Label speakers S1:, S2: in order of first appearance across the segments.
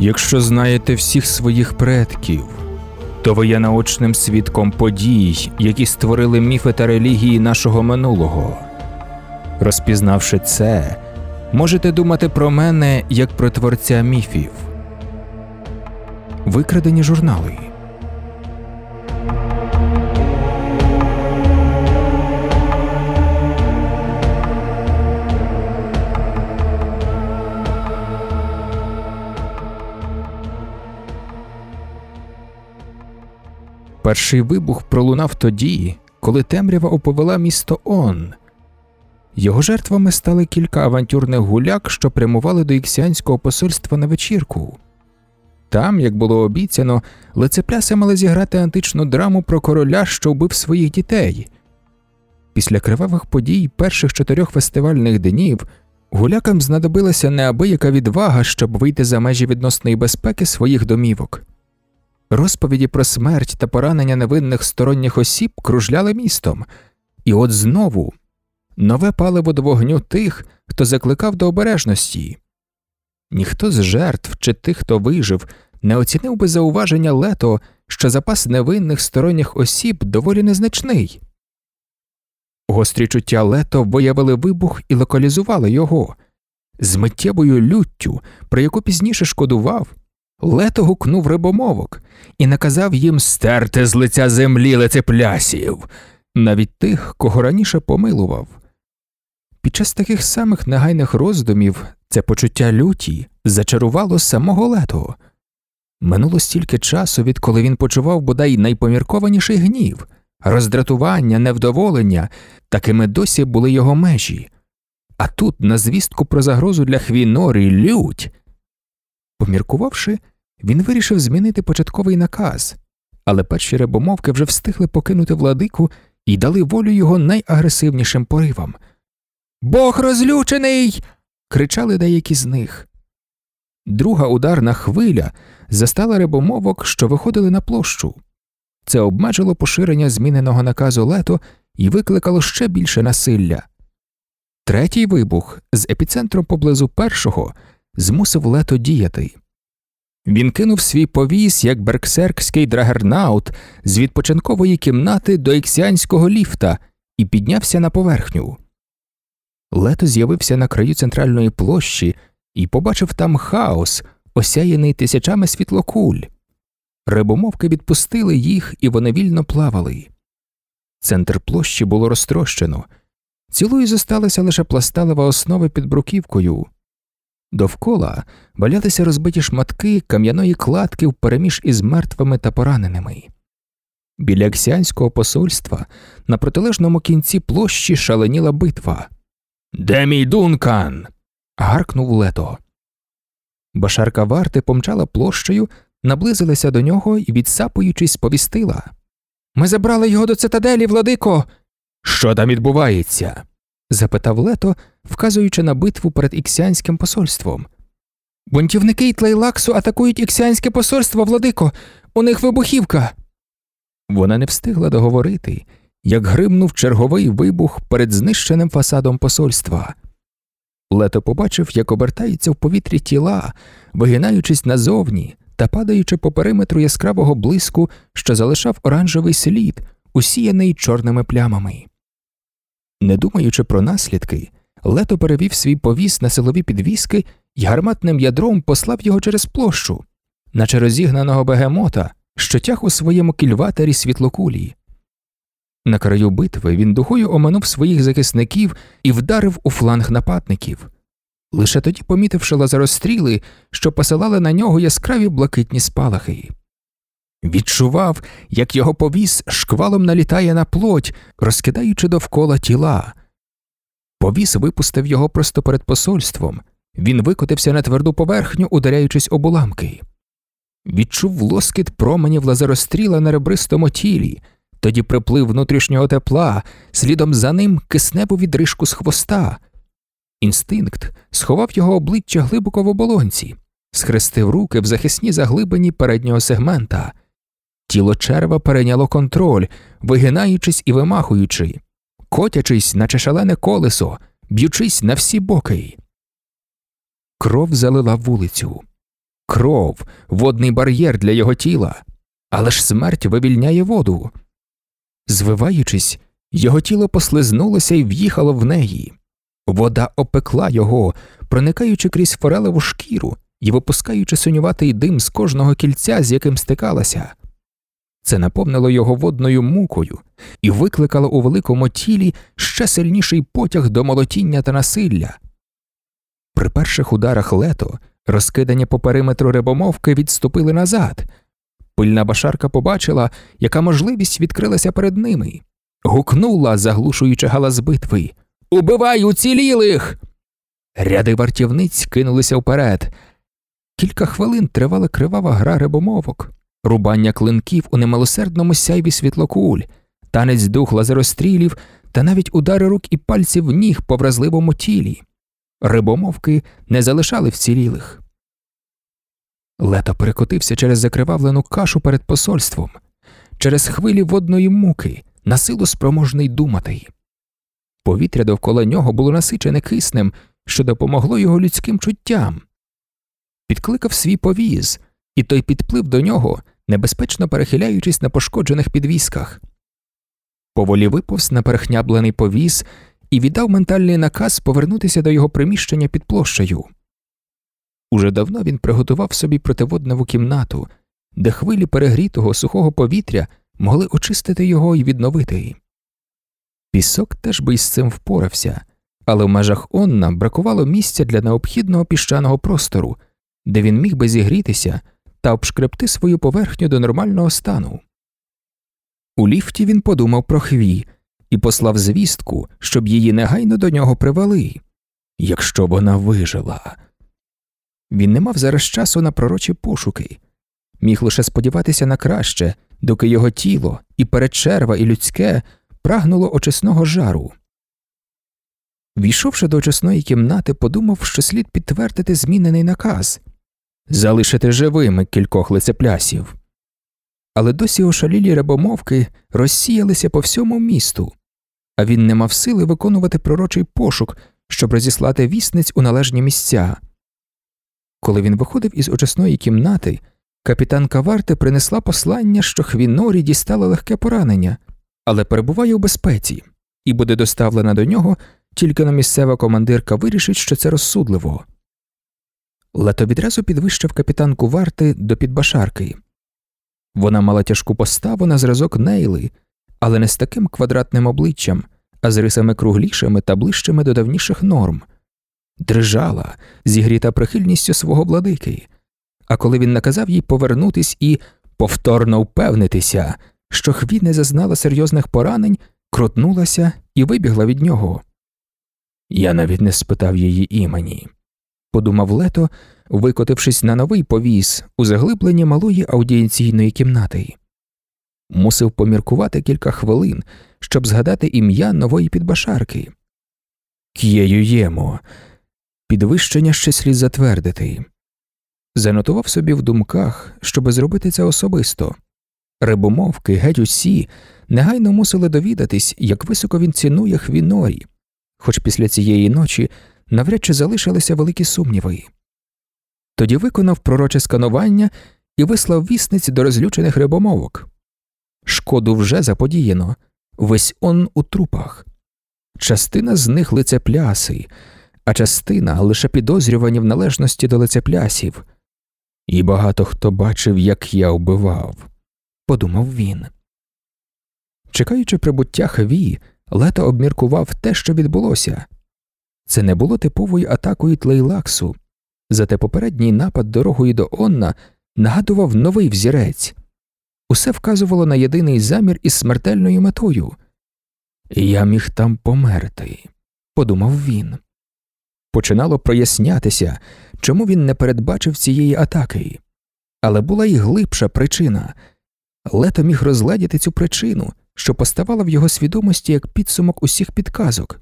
S1: Якщо знаєте всіх своїх предків, то ви є наочним свідком подій, які створили міфи та релігії нашого минулого. Розпізнавши це, можете думати про мене як про творця міфів. Викрадені журнали. Перший вибух пролунав тоді, коли темрява оповела місто Он. Його жертвами стали кілька авантюрних гуляк, що прямували до іксіанського посольства на вечірку. Там, як було обіцяно, лицепляси мали зіграти античну драму про короля, що вбив своїх дітей. Після кривавих подій перших чотирьох фестивальних днів гулякам знадобилася неабияка відвага, щоб вийти за межі відносної безпеки своїх домівок. Розповіді про смерть та поранення невинних сторонніх осіб кружляли містом, і от знову нове паливо до вогню тих, хто закликав до обережності. Ніхто з жертв чи тих, хто вижив, не оцінив би зауваження лето, що запас невинних сторонніх осіб доволі незначний. Гострі чуття лето виявили вибух і локалізували його. З миттєвою люттю, про яку пізніше шкодував, лето гукнув рибомовок і наказав їм стерти з лиця землі лицеплясів, навіть тих, кого раніше помилував. Під час таких самих негайних роздумів це почуття люті зачарувало самого лето. Минуло стільки часу, відколи він почував бодай найпоміркованіший гнів, роздратування, невдоволення, такими досі були його межі. А тут, на звістку про загрозу для Хвінорі, лють. Поміркувавши, він вирішив змінити початковий наказ, але перші рибомовки вже встигли покинути владику і дали волю його найагресивнішим поривам. Бог розлючений. кричали деякі з них. Друга ударна хвиля застала рибомовок, що виходили на площу. Це обмежило поширення зміненого наказу лето і викликало ще більше насилля. Третій вибух з епіцентром поблизу першого змусив лето діяти. Він кинув свій повіс як берксеркський драгернаут з відпочинкової кімнати до іксіанського ліфта і піднявся на поверхню. Лето з'явився на краю центральної площі і побачив там хаос, осяяний тисячами світлокуль. Рибомовки відпустили їх, і вони вільно плавали. Центр площі було розтрощено, цілою зосталася лише пласталева основа під бруківкою. Довкола валялися розбиті шматки кам'яної кладки впереміж із мертвими та пораненими. Біля аксіанського посольства на протилежному кінці площі шаленіла битва. Де мій дункан? гаркнув лето. Башарка варти помчала площею, наблизилася до нього і, відсапуючись, сповістила Ми забрали його до цитаделі, владико. Що там відбувається? Запитав лето, вказуючи на битву перед іксіанським посольством. Бунтівники Ітлейлаксу атакують іксіанське посольство, владико, у них вибухівка. Вона не встигла договорити, як гримнув черговий вибух перед знищеним фасадом посольства. Лето побачив, як обертаються в повітрі тіла, вигинаючись назовні та падаючи по периметру яскравого блиску, що залишав оранжевий слід, усіяний чорними плямами. Не думаючи про наслідки, лето перевів свій повіс на силові підвіски і гарматним ядром послав його через площу, наче розігнаного бегемота, що тяг у своєму кільватері світлокулі. На краю битви він духою оминув своїх захисників і вдарив у фланг нападників. Лише тоді помітивши лазеростріли, що посилали на нього яскраві блакитні спалахи. Відчував, як його повіс шквалом налітає на плоть, розкидаючи довкола тіла. Повіс випустив його просто перед посольством, він викотився на тверду поверхню, ударяючись об уламки. Відчув лоскіт променів лазеростріла на ребристому тілі, тоді приплив внутрішнього тепла, слідом за ним кисневу відрижку з хвоста. Інстинкт сховав його обличчя глибоко в оболонці, схрестив руки в захисні заглибині переднього сегмента. Тіло черва перейняло контроль, вигинаючись і вимахуючи, котячись, наче шалене колесо, б'ючись на всі боки. Кров залила вулицю. кров, водний бар'єр для його тіла, але ж смерть вивільняє воду. Звиваючись, його тіло послизнулося і в'їхало в неї. Вода опекла його, проникаючи крізь форелеву шкіру і випускаючи синюватий дим з кожного кільця, з яким стикалася. Це наповнило його водною мукою і викликало у великому тілі ще сильніший потяг до молотіння та насилля. При перших ударах лето, розкидані по периметру рибомовки, відступили назад. Пильна башарка побачила, яка можливість відкрилася перед ними, гукнула, заглушуючи галас битви Убивай уцілілих! Ряди вартівниць кинулися вперед. Кілька хвилин тривала кривава гра рибомовок, рубання клинків у немилосердному сяйві світлокуль, танець дух лазерострілів та навіть удари рук і пальців ніг по вразливому тілі. Рибомовки не залишали вцілілих. Лето перекотився через закривавлену кашу перед посольством, через хвилі водної муки, на силу спроможний думати. Повітря довкола нього було насичене киснем, що допомогло його людським чуттям. Підкликав свій повіз, і той підплив до нього, небезпечно перехиляючись на пошкоджених підвісках. Поволі виповз на перехняблений повіз і віддав ментальний наказ повернутися до його приміщення під площею. Уже давно він приготував собі противоднову кімнату, де хвилі перегрітого сухого повітря могли очистити його і відновити. Пісок теж би із цим впорався, але в межах Онна бракувало місця для необхідного піщаного простору, де він міг би зігрітися та обшкребти свою поверхню до нормального стану. У ліфті він подумав про хві і послав звістку, щоб її негайно до нього привели, якщо б вона вижила. Він не мав зараз часу на пророчі пошуки, міг лише сподіватися на краще, доки його тіло і передчерва, і людське прагнуло очисного жару. Війшовши до очисної кімнати, подумав, що слід підтвердити змінений наказ залишити живими кількох лицеплясів. Але досі ошалілі рабомовки розсіялися по всьому місту, а він не мав сили виконувати пророчий пошук, щоб розіслати вісниць у належні місця. Коли він виходив із очисної кімнати, капітанка варти принесла послання, що Хвінорі дістала легке поранення, але перебуває у безпеці, і буде доставлена до нього, тільки на місцева командирка вирішить, що це розсудливо. Лето відразу підвищив капітанку варти до підбашарки. Вона мала тяжку поставу на зразок Нейли, але не з таким квадратним обличчям, а з рисами круглішими та ближчими до давніших норм дрижала, зігріта прихильністю свого владики, а коли він наказав їй повернутись і повторно впевнитися, що Хві не зазнала серйозних поранень, крутнулася і вибігла від нього. Я навіть не спитав її імені, подумав лето, викотившись на новий повіз у заглибленні малої аудієнційної кімнати. Мусив поміркувати кілька хвилин, щоб згадати ім'я нової підбашарки. К'єюємо, підвищення ще слід затвердити. Занотував собі в думках, щоби зробити це особисто. Рибомовки, геть усі, негайно мусили довідатись, як високо він цінує хвінорі, хоч після цієї ночі навряд чи залишилися великі сумніви. Тоді виконав пророче сканування і вислав вісниць до розлючених рибомовок. Шкоду вже заподіяно, весь он у трупах. Частина з них лицепляси, а частина лише підозрювані в належності до лицеплясів. І багато хто бачив, як я вбивав, подумав він. Чекаючи прибуття Хві, лето обміркував те, що відбулося. Це не було типовою атакою тлейлаксу, зате попередній напад дорогою до Онна нагадував новий взірець. Усе вказувало на єдиний замір із смертельною метою. Я міг там померти, подумав він. Починало прояснятися, чому він не передбачив цієї атаки, але була й глибша причина. Лето міг розгледіти цю причину, що поставала в його свідомості як підсумок усіх підказок.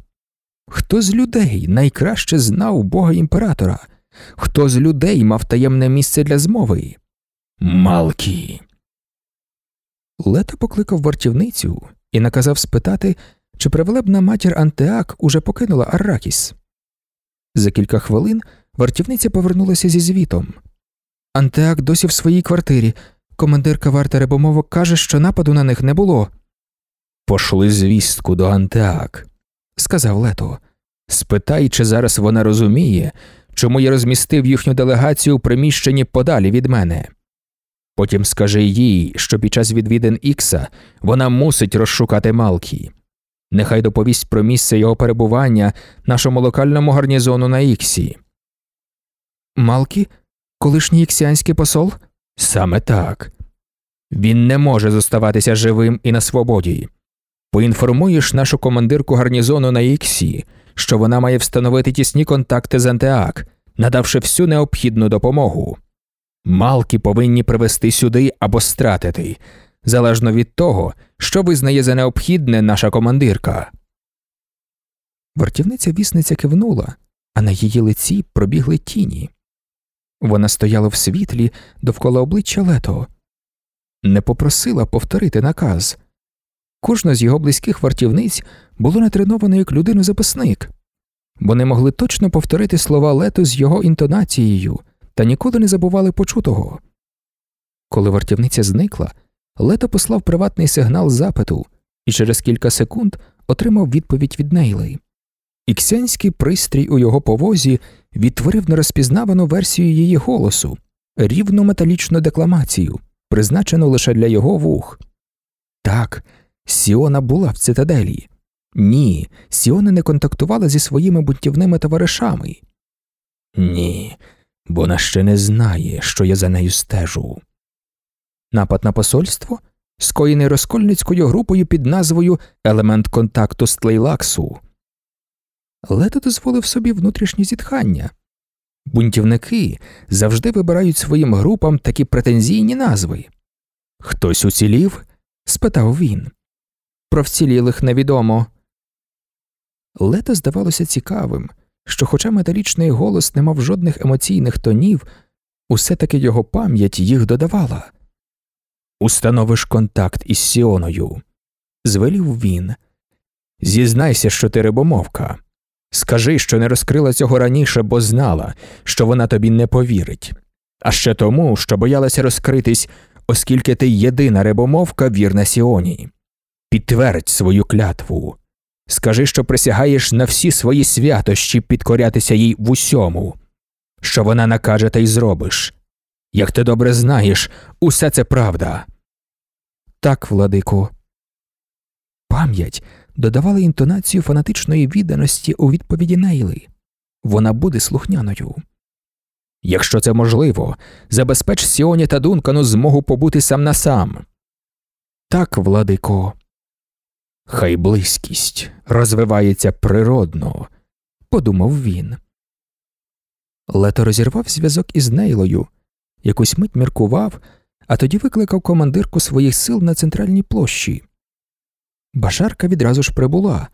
S1: Хто з людей найкраще знав бога імператора? Хто з людей мав таємне місце для змови? Малкі. Лето покликав вартівницю і наказав спитати, чи привелебна матір Антеак уже покинула Арракіс. За кілька хвилин вартівниця повернулася зі звітом. Антеак досі в своїй квартирі. Командирка варта рибомовок каже, що нападу на них не було. Пошли звістку до Антеак, сказав Лето. Спитай, чи зараз вона розуміє, чому я розмістив їхню делегацію у приміщенні подалі від мене. Потім скажи їй, що під час відвідин Ікса вона мусить розшукати Малкі. Нехай доповість про місце його перебування нашому локальному гарнізону на Іксі. Малкі? Колишній іксіанський посол? Саме так. Він не може зоставатися живим і на свободі. Поінформуєш нашу командирку гарнізону на Іксі, що вона має встановити тісні контакти з Антеак, надавши всю необхідну допомогу. Малки повинні привезти сюди або стратити, залежно від того, що визнає за необхідне наша командирка. Вартівниця вісниця кивнула, а на її лиці пробігли тіні. Вона стояла в світлі довкола обличчя лето, не попросила повторити наказ. Кожна з його близьких вартівниць було натреновано як людину записник, вони могли точно повторити слова лето з його інтонацією та ніколи не забували почутого. Коли вартівниця зникла, лето послав приватний сигнал запиту і через кілька секунд отримав відповідь від Нейли. Іксянський пристрій у його повозі відтворив нерозпізнавану версію її голосу, рівну металічну декламацію, призначену лише для його вух. Так, Сіона була в цитаделі. Ні, Сіона не контактувала зі своїми бунтівними товаришами. Ні, бо вона ще не знає, що я за нею стежу. Напад на посольство, скоєний розкольницькою групою під назвою Елемент контакту з Тлейлаксу. Лето дозволив собі внутрішнє зітхання. Бунтівники завжди вибирають своїм групам такі претензійні назви. Хтось уцілів? спитав він. Про вцілілих невідомо. Лето здавалося цікавим, що, хоча металічний голос не мав жодних емоційних тонів, усе таки його пам'ять їх додавала. Установиш контакт із Сіоною, звелів він. Зізнайся, що ти рибомовка. Скажи, що не розкрила цього раніше, бо знала, що вона тобі не повірить, а ще тому, що боялася розкритись, оскільки ти єдина рибомовка вірна Сіоні. Підтвердь свою клятву. Скажи, що присягаєш на всі свої святощі підкорятися їй в усьому, що вона накаже та й зробиш. Як ти добре знаєш, усе це правда. Так, владику. Пам'ять додавала інтонацію фанатичної відданості у відповіді Нейли. Вона буде слухняною. Якщо це можливо, забезпеч Сіоні та Дункану змогу побути сам на сам. Так, владико. Хай близькість розвивається природно, подумав він. Лето розірвав зв'язок із Нейлою, якусь мить міркував, а тоді викликав командирку своїх сил на центральній площі. Башарка відразу ж прибула.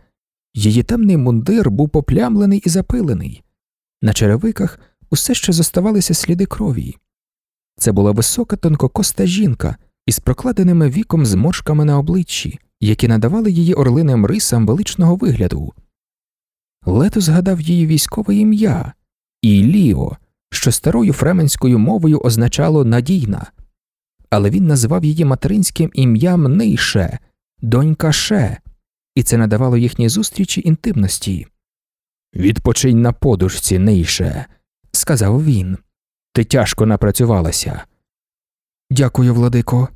S1: Її темний мундир був поплямлений і запилений. На черевиках усе ще зоставалися сліди крові. Це була висока тонкокоста жінка із прокладеними віком зморшками на обличчі, які надавали її орлиним рисам величного вигляду. Лето згадав її військове ім'я Іліо, що старою фременською мовою означало надійна, але він назвав її материнським ім'ям Нейше, донька Ше, і це надавало їхній зустрічі інтимності. Відпочинь на подушці, Нейше, сказав він. Ти тяжко напрацювалася. Дякую, владико.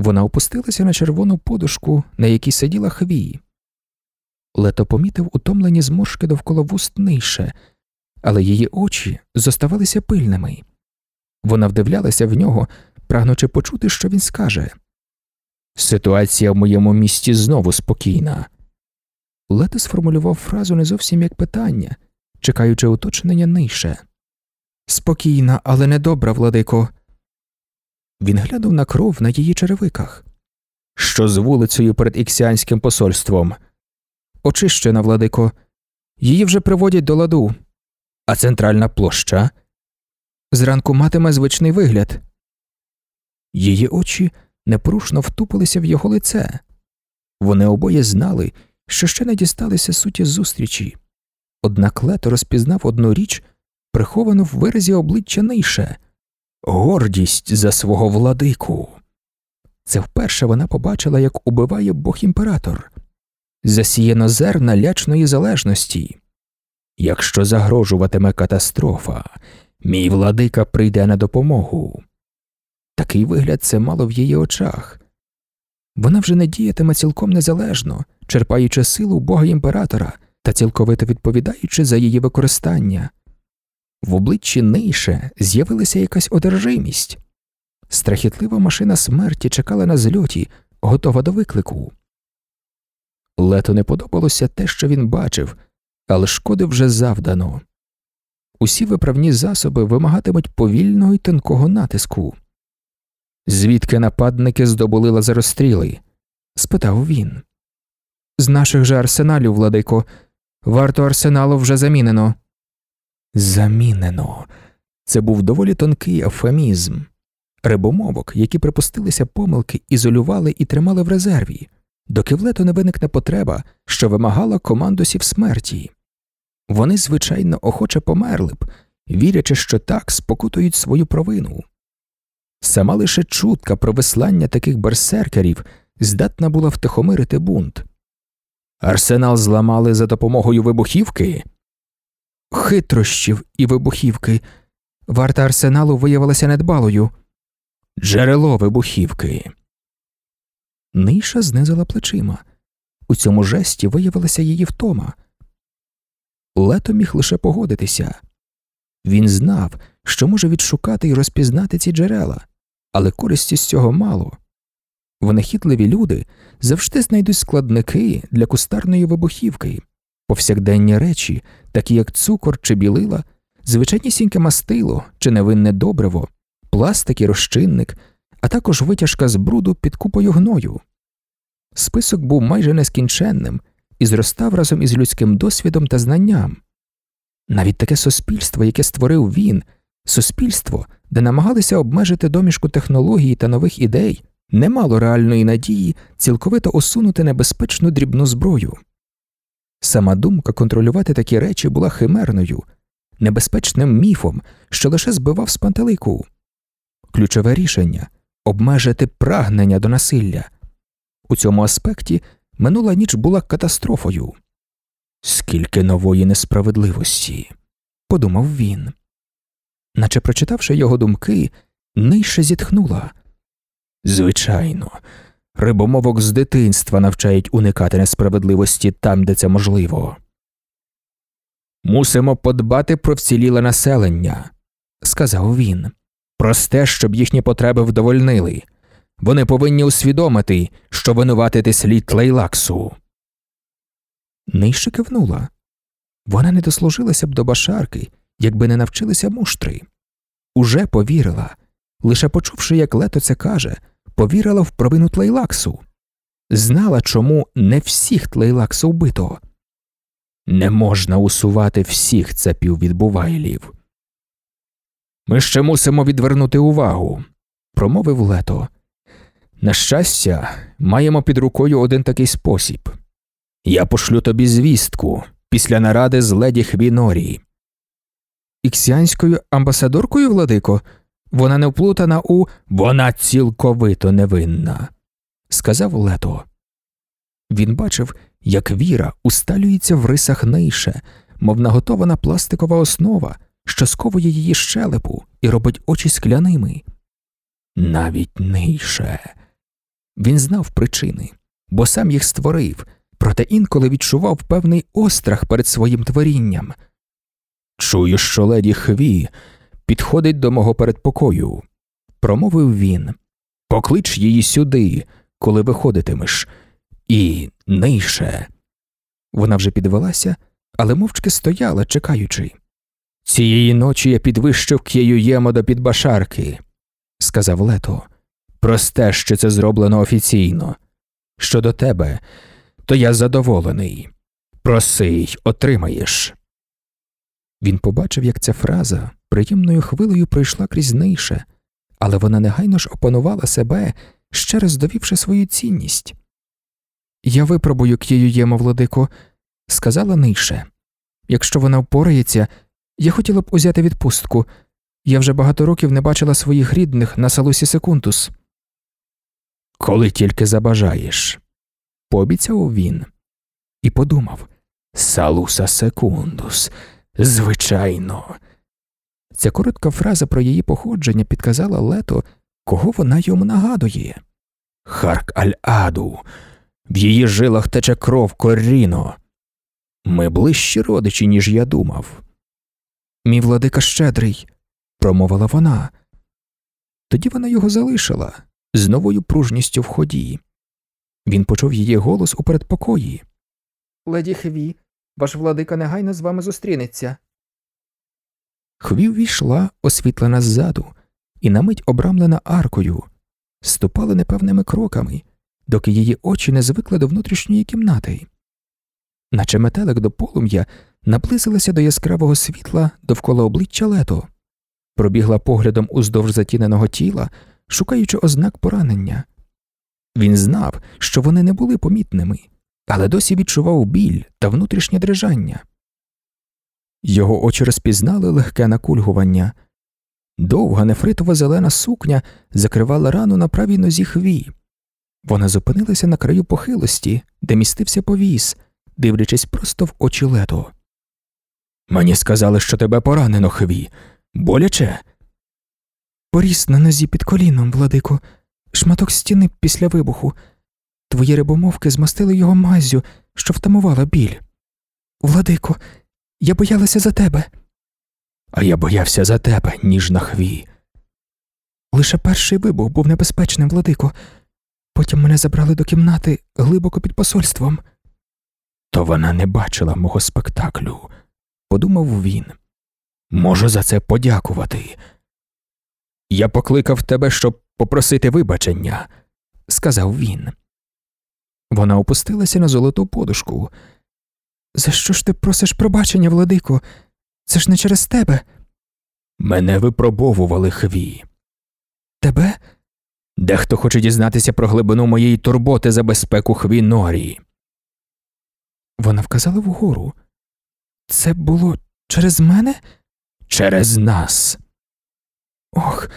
S1: Вона опустилася на червону подушку, на якій сиділа хвій. Лето помітив утомлені зморшки довкола вуст нижче, але її очі зоставалися пильними. Вона вдивлялася в нього, прагнучи почути, що він скаже. Ситуація в моєму місті знову спокійна. Лето сформулював фразу не зовсім як питання, чекаючи уточнення нижче. Спокійна, але недобра, владико. Він глянув на кров на її черевиках. Що з вулицею перед іксіанським посольством? Очищена, владико. Її вже приводять до ладу. А центральна площа? Зранку матиме звичний вигляд. Її очі непорушно втупилися в його лице. Вони обоє знали, що ще не дісталися суті зустрічі. Однак лето розпізнав одну річ, приховану в виразі обличчя Нейше, гордість за свого владику. Це вперше вона побачила, як убиває бог імператор, засіяно зерна лячної залежності. Якщо загрожуватиме катастрофа, мій владика прийде на допомогу. Такий вигляд це мало в її очах. Вона вже не діятиме цілком незалежно, черпаючи силу бога імператора та цілковито відповідаючи за її використання. В обличчі Нейше з'явилася якась одержимість. Страхітлива машина смерті чекала на зльоті, готова до виклику. Лето не подобалося те, що він бачив, але шкоди вже завдано. Усі виправні засоби вимагатимуть повільного й тонкого натиску. Звідки нападники здобули лазеростріли? спитав він. З наших же арсеналів, владико, варту арсеналу вже замінено. Замінено. Це був доволі тонкий ефемізм. Рибомовок, які припустилися помилки, ізолювали і тримали в резерві, доки в лето не виникне потреба, що вимагала командусів смерті. Вони, звичайно, охоче померли б, вірячи, що так спокутують свою провину. Сама лише чутка про вислання таких берсеркерів здатна була втихомирити бунт. Арсенал зламали за допомогою вибухівки, хитрощів і вибухівки. Варта арсеналу виявилася недбалою. Джерело вибухівки. Ниша знизила плечима. У цьому жесті виявилася її втома. Лето міг лише погодитися. Він знав, що може відшукати і розпізнати ці джерела, але користі з цього мало. Винахідливі люди завжди знайдуть складники для кустарної вибухівки, повсякденні речі, такі як цукор чи білила, звичайнісіньке мастило чи невинне добриво, пластик і розчинник, а також витяжка з бруду під купою гною. Список був майже нескінченним і зростав разом із людським досвідом та знанням. Навіть таке суспільство, яке створив він, суспільство, де намагалися обмежити домішку технологій та нових ідей, не мало реальної надії цілковито усунути небезпечну дрібну зброю. Сама думка контролювати такі речі була химерною, небезпечним міфом, що лише збивав з пантелику. Ключове рішення обмежити прагнення до насилля. У цьому аспекті минула ніч була катастрофою. Скільки нової несправедливості, подумав він. Наче прочитавши його думки, нижче зітхнула. Звичайно, рибомовок з дитинства навчають уникати несправедливості там, де це можливо. Мусимо подбати про вціліле населення, сказав він. Просте, щоб їхні потреби вдовольнили. Вони повинні усвідомити, що винуватити слід лейлаксу. Нижче кивнула. Вона не дослужилася б до башарки, якби не навчилася муштри. Уже повірила, лише почувши, як лето це каже, повірила в провину тлейлаксу, знала, чому не всіх тлейлаксу вбито. Не можна усувати всіх цепів від бувайлів. Ми ще мусимо відвернути увагу, промовив лето. На щастя, маємо під рукою один такий спосіб я пошлю тобі звістку після наради з леді Хвінорі. Іксіанською амбасадоркою, владико, вона не вплутана у вона цілковито невинна, сказав лето. Він бачив, як віра усталюється в рисах нейше, мов наготована пластикова основа, що сковує її щелепу і робить очі скляними. Навіть нейше. Він знав причини, бо сам їх створив, проте інколи відчував певний острах перед своїм творінням. Чую, що леді Хві підходить до мого передпокою, промовив він. Поклич її сюди, коли виходитимеш, і нижче. Вона вже підвелася, але мовчки стояла, чекаючи. Цієї ночі я підвищив К'єюємо до підбашарки, сказав лето. Просте, що це зроблено офіційно. Щодо тебе, то я задоволений. Проси й отримаєш. Він побачив, як ця фраза приємною хвилею пройшла крізь нейше, але вона негайно ж опанувала себе, ще раз довівши свою цінність. Я випробую К'єюємо, владико, сказала нейше. Якщо вона впорається, я хотіла б узяти відпустку. Я вже багато років не бачила своїх рідних на салусі Секунтус. Коли тільки забажаєш, пообіцяв він і подумав Салуса Секундус, звичайно. Ця коротка фраза про її походження підказала Лето, кого вона йому нагадує. Харк Аль Аду, в її жилах тече кров коріно. Ми ближчі родичі, ніж я думав. Мій владика щедрий, промовила вона. Тоді вона його залишила з новою пружністю в ході. Він почув її голос у передпокої. Леді Хві, ваш владика негайно з вами зустрінеться. Хві ввійшла, освітлена ззаду, і на мить обрамлена аркою, ступала непевними кроками, доки її очі не звикли до внутрішньої кімнати. Наче метелик до полум'я наблизилася до яскравого світла довкола обличчя лето, пробігла поглядом уздовж затіненого тіла, шукаючи ознак поранення. Він знав, що вони не були помітними, але досі відчував біль та внутрішнє дрижання. Його очі розпізнали легке накульгування. Довга нефритова зелена сукня закривала рану на правій нозі хві. Вона зупинилася на краю похилості, де містився повіс, дивлячись просто в очі лето. Мені сказали, що тебе поранено, хві. Боляче? Поріс на нозі під коліном, владико, шматок стіни після вибуху. Твої рибомовки змастили його мазю, що втамувала біль. Владико, я боялася за тебе. А я боявся за тебе, ніжна хві. Лише перший вибух був небезпечним, владико. Потім мене забрали до кімнати глибоко під посольством. То вона не бачила мого спектаклю, подумав він. Можу за це подякувати. Я покликав тебе, щоб попросити вибачення, сказав він. Вона опустилася на золоту подушку. За що ж ти просиш пробачення, владико? Це ж не через тебе. Мене випробовували хві. Тебе? Дехто хоче дізнатися про глибину моєї турботи за безпеку хві Норі. Вона вказала вгору. Це було через мене? Через нас. Ох,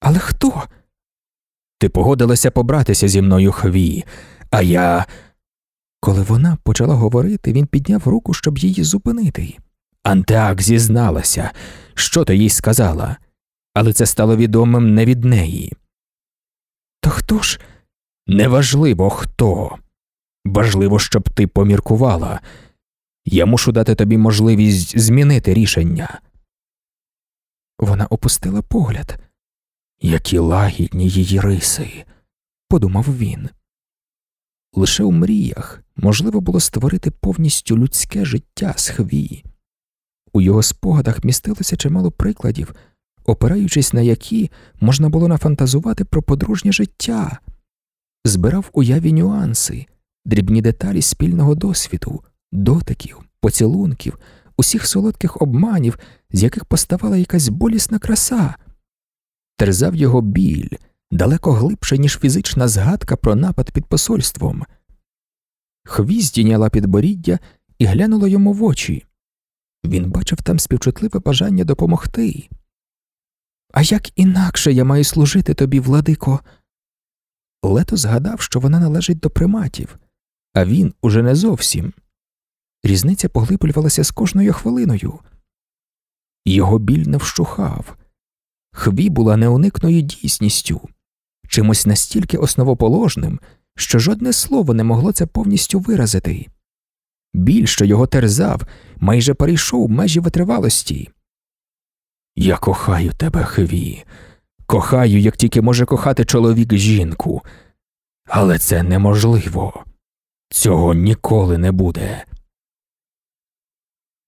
S1: але хто? Ти погодилася побратися зі мною хві, а я. Коли вона почала говорити, він підняв руку, щоб її зупинити. Антеак зізналася, що ти їй сказала, але це стало відомим не від неї. То хто ж? Неважливо хто. Важливо, щоб ти поміркувала. Я мушу дати тобі можливість змінити рішення. Вона опустила погляд. Які лагідні її риси, подумав він. Лише у мріях можливо було створити повністю людське життя з хвії. У його спогадах містилося чимало прикладів, опираючись на які можна було нафантазувати про подружнє життя, збирав уяві нюанси, дрібні деталі спільного досвіду, дотиків, поцілунків, усіх солодких обманів, з яких поставала якась болісна краса, терзав його біль далеко глибше, ніж фізична згадка про напад під посольством. Хвіст здійняла підборіддя і глянула йому в очі. Він бачив там співчутливе бажання допомогти. А як інакше я маю служити тобі, владико? Лето згадав, що вона належить до приматів, а він уже не зовсім. Різниця поглиблювалася з кожною хвилиною. Його біль не вщухав. Хві була неуникною дійсністю, чимось настільки основоположним, що жодне слово не могло це повністю виразити. Біль, що його терзав, майже перейшов межі витривалості. Я кохаю тебе, Хві, кохаю, як тільки може кохати чоловік жінку, але це неможливо. Цього ніколи не буде.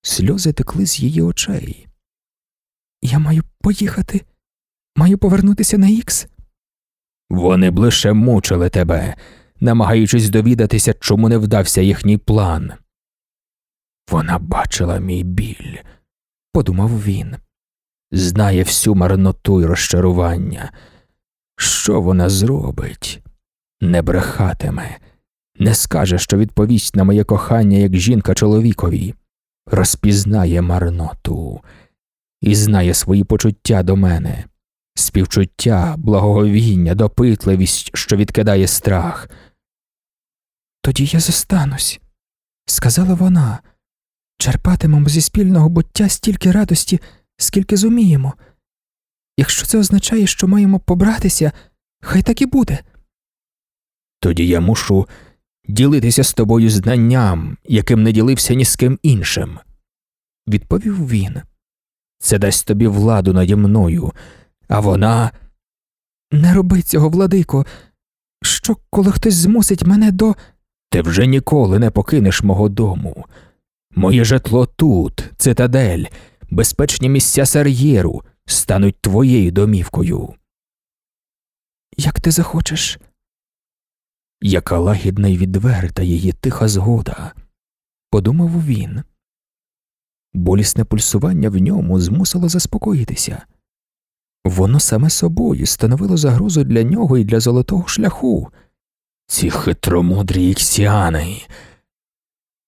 S1: Сльози текли з її очей. Я маю поїхати, маю повернутися на Ікс. Вони б лише мучили тебе, намагаючись довідатися, чому не вдався їхній план. Вона бачила мій біль, подумав він, знає всю марноту й розчарування. Що вона зробить? Не брехатиме, не скаже, що відповість на моє кохання як жінка чоловікові, розпізнає марноту, і знає свої почуття до мене, співчуття, благоговіння, допитливість, що відкидає страх. Тоді я зостанусь, сказала вона. Черпатимемо зі спільного буття стільки радості, скільки зуміємо. Якщо це означає, що маємо побратися, хай так і буде. Тоді я мушу ділитися з тобою знанням, яким не ділився ні з ким іншим, відповів він. Це дасть тобі владу наді мною, а вона. Не роби цього, владико. Що, коли хтось змусить мене до. Ти вже ніколи не покинеш мого дому. Моє житло тут, цитадель, безпечні місця Сар'єру стануть твоєю домівкою. Як ти захочеш. Яка лагідна й відверта її тиха згода, подумав він. Болісне пульсування в ньому змусило заспокоїтися. Воно саме собою становило загрозу для нього і для золотого шляху. Ці хитромудрі іксіани.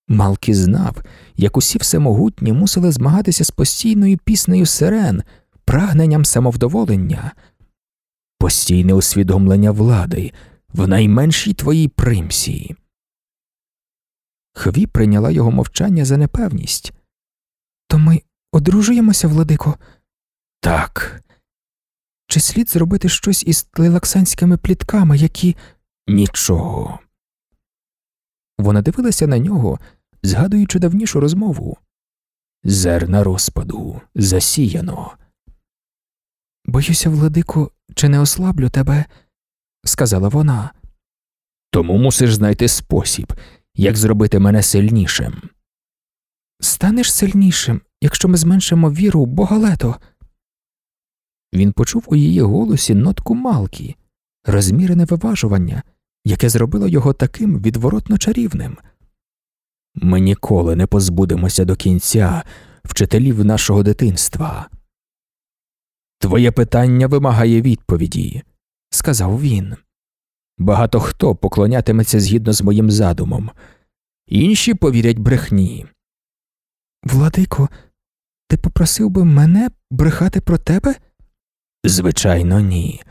S1: Малкі знав, як усі всемогутні мусили змагатися з постійною піснею сирен, прагненням самовдоволення, постійне усвідомлення влади в найменшій твоїй примсі. Хві прийняла його мовчання за непевність. То ми одружуємося, владико? Так. Чи слід зробити щось із тлелаксанськими плітками, які нічого. Вона дивилася на нього, згадуючи давнішу розмову. Зерна розпаду засіяно. Боюся, владико, чи не ослаблю тебе, сказала вона. Тому мусиш знайти спосіб, як зробити мене сильнішим. Станеш сильнішим, якщо ми зменшимо віру в Богалето. Він почув у її голосі нотку малкі, розмірене виважування, яке зробило його таким відворотно чарівним. Ми ніколи не позбудемося до кінця вчителів нашого дитинства. Твоє питання вимагає відповіді, сказав він. Багато хто поклонятиметься згідно з моїм задумом, інші повірять брехні. Владико, ти попросив би мене брехати про тебе? Звичайно, ні.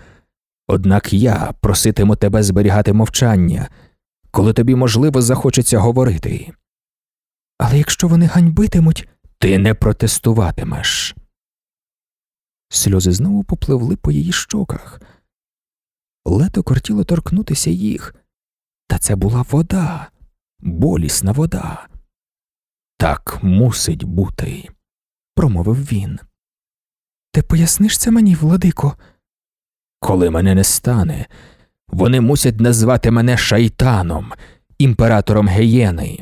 S1: Однак я проситиму тебе зберігати мовчання, коли тобі, можливо, захочеться говорити. Але якщо вони ганьбитимуть, ти не протестуватимеш. Сльози знову попливли по її щоках. Лето кортіло торкнутися їх, та це була вода, болісна вода. Так мусить бути, промовив він. Ти поясниш це мені, владико? Коли мене не стане, вони мусять назвати мене шайтаном, імператором геєни.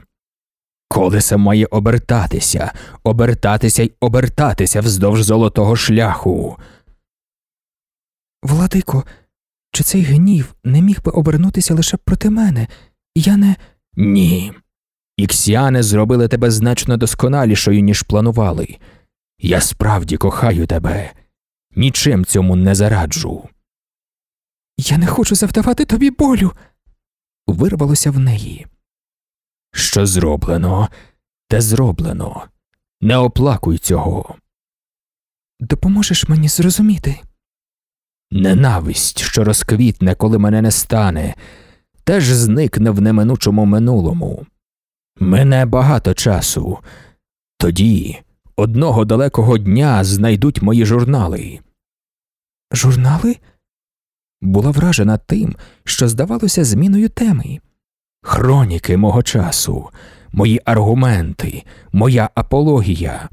S1: Колесо має обертатися, обертатися й обертатися вздовж золотого шляху. Владико, чи цей гнів не міг би обернутися лише проти мене? Я не. Ні. Іксіани зробили тебе значно досконалішою, ніж планували. Я справді кохаю тебе, нічим цьому не зараджу. Я не хочу завдавати тобі болю. вирвалося в неї. Що зроблено, те зроблено. Не оплакуй цього. Допоможеш мені зрозуміти. Ненависть, що розквітне, коли мене не стане, теж зникне в неминучому минулому. Мене багато часу. Тоді одного далекого дня знайдуть мої журнали. Журнали? Була вражена тим, що здавалося зміною теми. Хроніки мого часу, мої аргументи, моя апологія.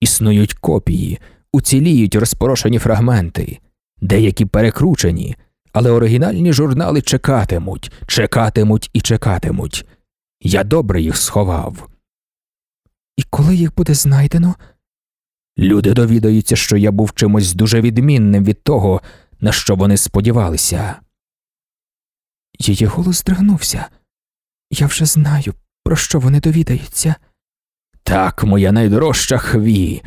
S1: Існують копії, уціліють розпорошені фрагменти, деякі перекручені, але оригінальні журнали чекатимуть, чекатимуть і чекатимуть. Я добре їх сховав. І коли їх буде знайдено? Люди довідаються, що я був чимось дуже відмінним від того, на що вони сподівалися. Її голос здригнувся. Я вже знаю, про що вони довідаються. Так, моя найдорожча хві.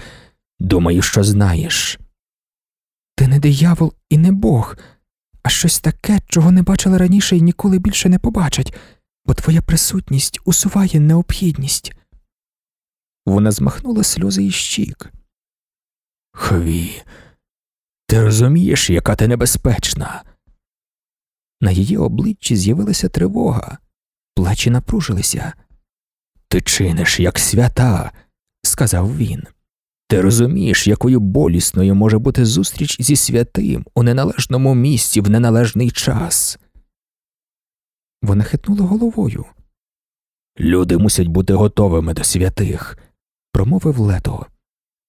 S1: Думаю, що знаєш. Ти не диявол і не бог, а щось таке, чого не бачили раніше і ніколи більше не побачать, бо твоя присутність усуває необхідність. Вона змахнула сльози із щік. Хві, ти розумієш, яка ти небезпечна. На її обличчі з'явилася тривога, плечі напружилися. Ти чиниш, як свята, сказав він. Ти розумієш, якою болісною може бути зустріч зі святим у неналежному місці в неналежний час. Вона хитнула головою. Люди мусять бути готовими до святих, промовив лето.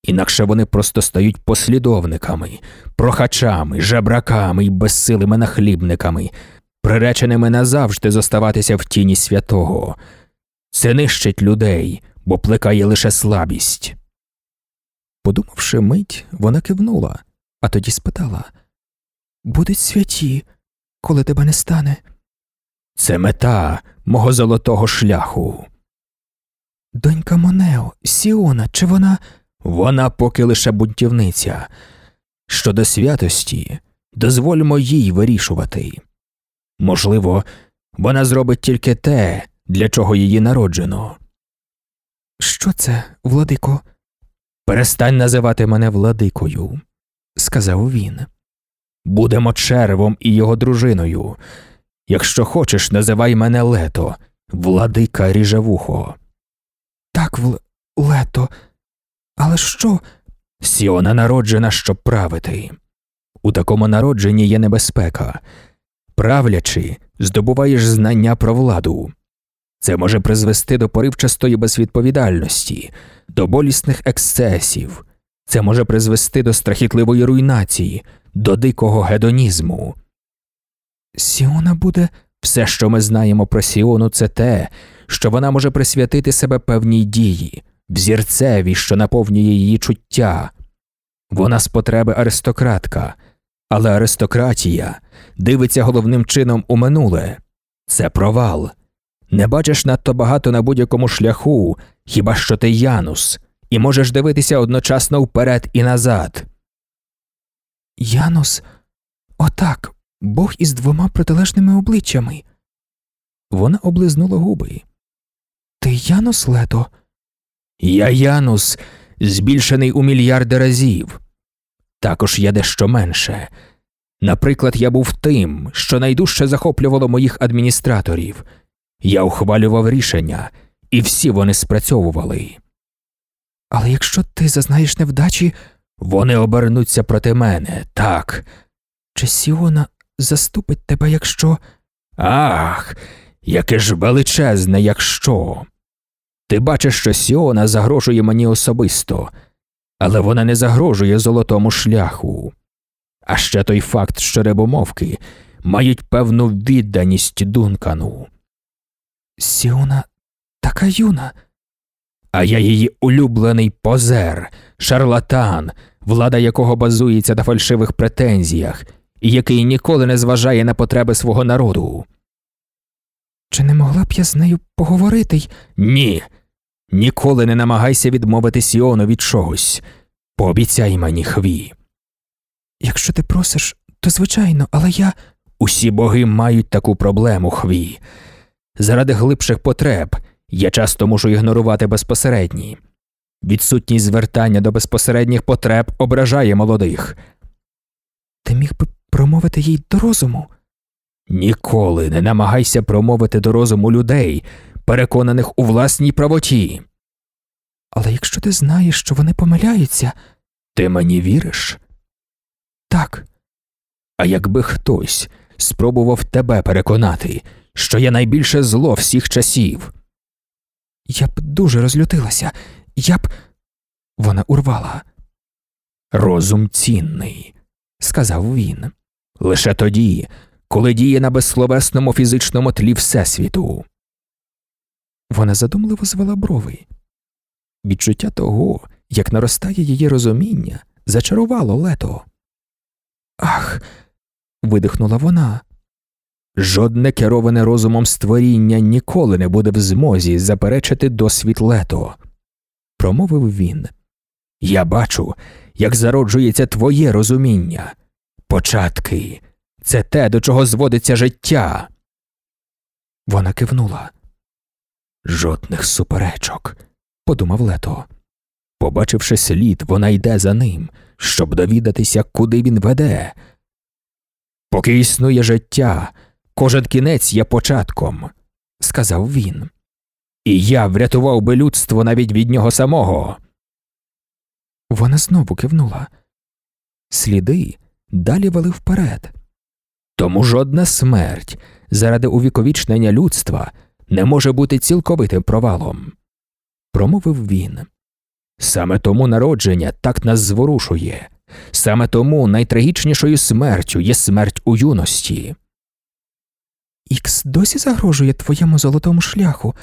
S1: Інакше вони просто стають послідовниками, прохачами, жебраками і безсилими нахлібниками, приреченими назавжди зоставатися в тіні святого. Це нищить людей, бо плекає лише слабість. Подумавши мить, вона кивнула, а тоді спитала Будуть святі, коли тебе не стане. Це мета мого золотого шляху. Донька Монео, Сіона, чи вона. Вона поки лише бунтівниця. Щодо святості, дозвольмо їй вирішувати. Можливо, вона зробить тільки те, для чого її народжено. Що це, владико? Перестань називати мене владикою, сказав він. Будемо червом і його дружиною. Якщо хочеш, називай мене лето, владика ріжевухо. Так, в... лето. Але що? Сіона народжена, щоб правити. У такому народженні є небезпека. Правлячи, здобуваєш знання про владу. Це може призвести до поривчастої безвідповідальності, до болісних ексцесів, це може призвести до страхітливої руйнації, до дикого гедонізму. Сіона буде все, що ми знаємо про Сіону, це те, що вона може присвятити себе певній дії, взірцеві, що наповнює її чуття. Вона з потреби аристократка, але аристократія дивиться головним чином у минуле це провал. Не бачиш надто багато на будь-якому шляху, хіба що ти Янус, і можеш дивитися одночасно вперед і назад. Янус? Отак, Бог із двома протилежними обличчями. Вона облизнула губи. Ти Янус лето? Я Янус, збільшений у мільярди разів. Також є дещо менше. Наприклад, я був тим, що найдужче захоплювало моїх адміністраторів. Я ухвалював рішення, і всі вони спрацьовували. Але якщо ти зазнаєш невдачі, вони обернуться проти мене, так. Чи Сіона заступить тебе, якщо. Ах, яке ж величезне, якщо. Ти бачиш, що Сіона загрожує мені особисто, але вона не загрожує золотому шляху. А ще той факт, що рибомовки мають певну відданість Дункану. Сіона така юна. А я її улюблений позер, шарлатан, влада якого базується на фальшивих претензіях, який ніколи не зважає на потреби свого народу. Чи не могла б я з нею поговорити? й Ні. Ніколи не намагайся відмовити Сіону від чогось. Пообіцяй мені хві. Якщо ти просиш, то звичайно, але я. Усі боги мають таку проблему, хві. Заради глибших потреб я часто можу ігнорувати безпосередні. Відсутність звертання до безпосередніх потреб ображає молодих. Ти міг би промовити їй до розуму? Ніколи не намагайся промовити до розуму людей, переконаних у власній правоті. Але якщо ти знаєш, що вони помиляються, ти мені віриш? Так. А якби хтось спробував тебе переконати, що я найбільше зло всіх часів. Я б дуже розлютилася, я б. Вона урвала. Розум цінний, сказав він. Лише тоді, коли діє на безсловесному фізичному тлі Всесвіту. Вона задумливо звела брови. Відчуття того, як наростає її розуміння, зачарувало лето. Ах. видихнула вона. Жодне кероване розумом створіння ніколи не буде в змозі заперечити досвід лето, промовив він. Я бачу, як зароджується твоє розуміння. Початки це те, до чого зводиться життя. Вона кивнула. Жодних суперечок, подумав лето. Побачивши слід, вона йде за ним, щоб довідатися, куди він веде. Поки існує життя, кожен кінець є початком, сказав він. І я врятував би людство навіть від нього самого. Вона знову кивнула. Сліди далі вели вперед. Тому жодна смерть заради увіковічнення людства не може бути цілковитим провалом, промовив він. Саме тому народження так нас зворушує, саме тому найтрагічнішою смертю є смерть у юності. Ікс досі загрожує твоєму золотому шляху.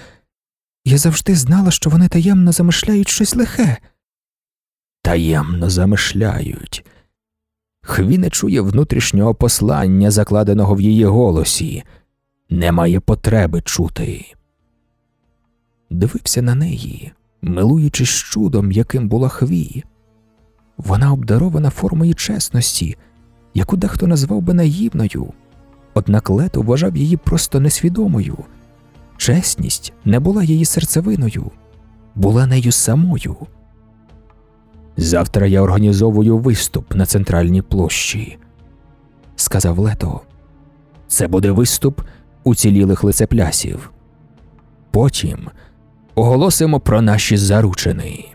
S1: Я завжди знала, що вони таємно замишляють щось лихе. Таємно замишляють. Хві не чує внутрішнього послання, закладеного в її голосі, немає потреби чути. Дивився на неї, милуючись чудом, яким була хві. Вона обдарована формою чесності, яку дехто назвав би наївною, однак Лето вважав її просто несвідомою. Чесність не була її серцевиною, була нею самою. Завтра я організовую виступ на центральній площі, сказав Лето. Це буде виступ уцілілих лицеплясів. Потім оголосимо про наші заручини.